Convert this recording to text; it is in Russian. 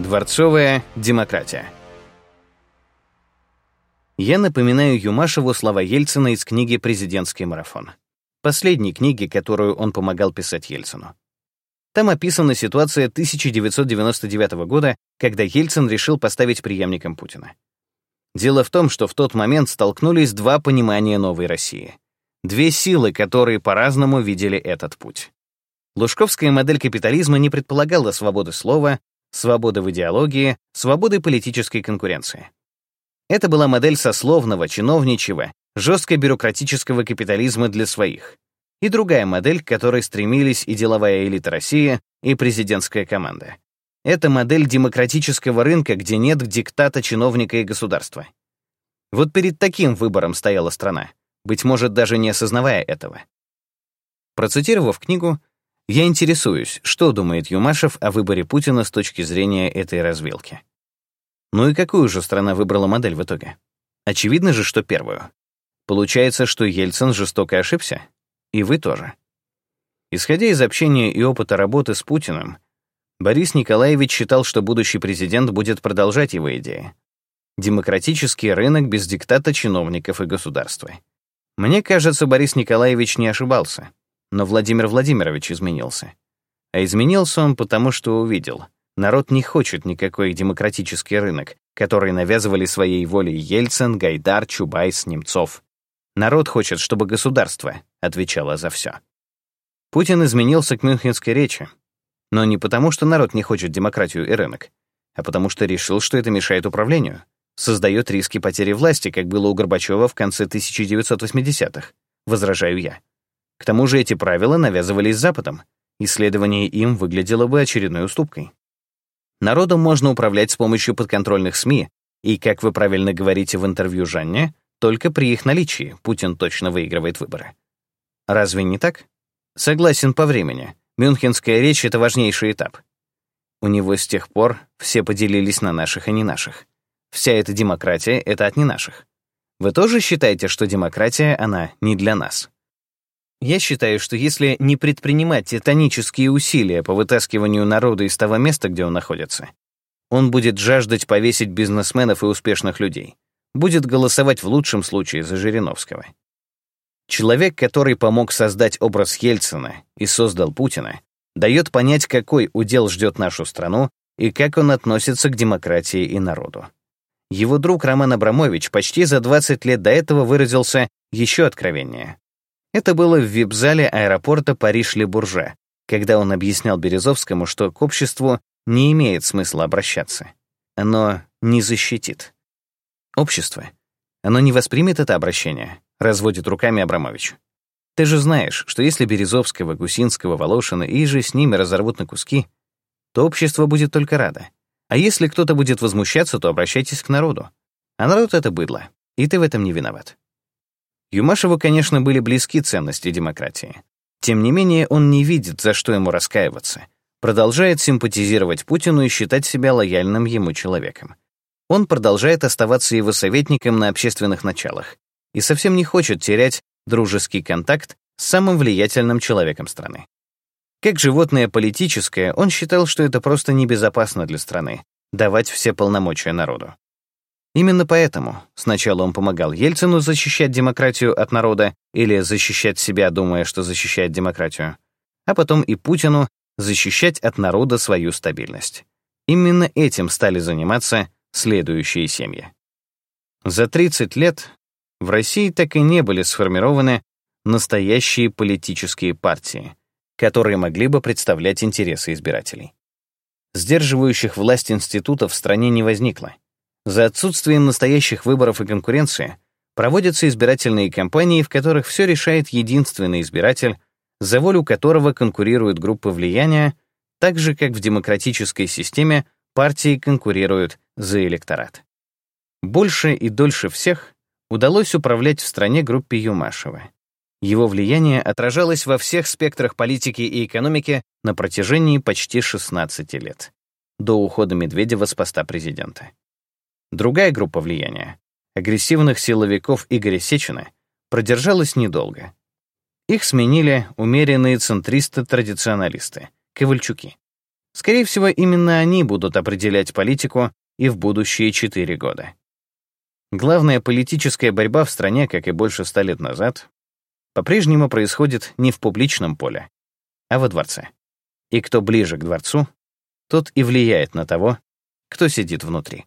Дворцовая демократия. Я напоминаю Юмашеву слова Ельцина из книги «Президентский марафон». Последней книги, которую он помогал писать Ельцину. Там описана ситуация 1999 года, когда Ельцин решил поставить преемником Путина. Дело в том, что в тот момент столкнулись два понимания новой России. Две силы, которые по-разному видели этот путь. Лужковская модель капитализма не предполагала свободы слова, свободы в идеологии, свободы политической конкуренции. Это была модель сословного, чиновничьего, жестко бюрократического капитализма для своих. И другая модель, к которой стремились и деловая элита России, и президентская команда. Это модель демократического рынка, где нет диктата чиновника и государства. Вот перед таким выбором стояла страна, быть может, даже не осознавая этого. Процитировав книгу, я интересуюсь, что думает Юмашев о выборе Путина с точки зрения этой развилки. Ну и какую же страна выбрала модель в итоге? Очевидно же, что первую. Получается, что Ельцин жестоко ошибся? И вы тоже. Исходя из общения и опыта работы с Путиным, Борис Николаевич считал, что будущий президент будет продолжать его идеи. Демократический рынок без диктата чиновников и государства. Мне кажется, Борис Николаевич не ошибался. Но Владимир Владимирович изменился. А изменился он потому, что увидел. Народ не хочет никакой демократический рынок, который навязывали своей волей Ельцин, Гайдар, Чубайс, Немцов. Народ хочет, чтобы государство отвечало за все. Путин изменился к мюнхенской речи. Но не потому, что народ не хочет демократию и рынок, а потому что решил, что это мешает управлению, создает риски потери власти, как было у Горбачева в конце 1980-х, возражаю я. К тому же эти правила навязывались Западом, исследование им выглядело бы очередной уступкой. Народом можно управлять с помощью подконтрольных СМИ, и, как вы правильно говорите в интервью Жанне, только при их наличии Путин точно выигрывает выборы. Разве не так? Согласен по времени. Мюнхенская речь — это важнейший этап. У него с тех пор все поделились на наших и не наших. Вся эта демократия — это от не наших. Вы тоже считаете, что демократия, она не для нас? Я считаю, что если не предпринимать титанические усилия по вытаскиванию народа из того места, где он находится, он будет жаждать повесить бизнесменов и успешных людей, будет голосовать в лучшем случае за Жириновского. Человек, который помог создать образ Ельцина и создал Путина, дает понять, какой удел ждет нашу страну и как он относится к демократии и народу. Его друг Роман Абрамович почти за 20 лет до этого выразился еще откровеннее. Это было в вип-зале аэропорта Париж-Ле-Бурже, когда он объяснял Березовскому, что к обществу не имеет смысла обращаться. Оно не защитит. Общество. Оно не воспримет это обращение, разводит руками Абрамович. Ты же знаешь, что если Березовского, Гусинского, Волошина и же с ними разорвут на куски, то общество будет только радо. А если кто-то будет возмущаться, то обращайтесь к народу. А народ — это быдло, и ты в этом не виноват. Юмашеву, конечно, были близки ценности демократии. Тем не менее, он не видит, за что ему раскаиваться. Продолжает симпатизировать Путину и считать себя лояльным ему человеком. Он продолжает оставаться его советником на общественных началах и совсем не хочет терять дружеский контакт с самым влиятельным человеком страны. Как животное политическое, он считал, что это просто небезопасно для страны — давать все полномочия народу. Именно поэтому сначала он помогал Ельцину защищать демократию от народа или защищать себя, думая, что защищает демократию, а потом и Путину защищать от народа свою стабильность. Именно этим стали заниматься следующие семьи. За 30 лет в России так и не были сформированы настоящие политические партии, которые могли бы представлять интересы избирателей. Сдерживающих власть институтов в стране не возникло. За отсутствием настоящих выборов и конкуренции проводятся избирательные кампании, в которых все решает единственный избиратель, за волю которого конкурируют группы влияния, так же, как в демократической системе партии конкурируют за электорат. Больше и дольше всех удалось управлять в стране группе Юмашева. Его влияние отражалось во всех спектрах политики и экономики на протяжении почти 16 лет, до ухода Медведева с поста президента. Другая группа влияния, агрессивных силовиков Игоря Сечина, продержалась недолго. Их сменили умеренные центристы-традиционалисты, ковальчуки. Скорее всего, именно они будут определять политику и в будущие четыре года. Главная политическая борьба в стране, как и больше ста лет назад, по-прежнему происходит не в публичном поле, а во дворце. И кто ближе к дворцу, тот и влияет на того, кто сидит внутри.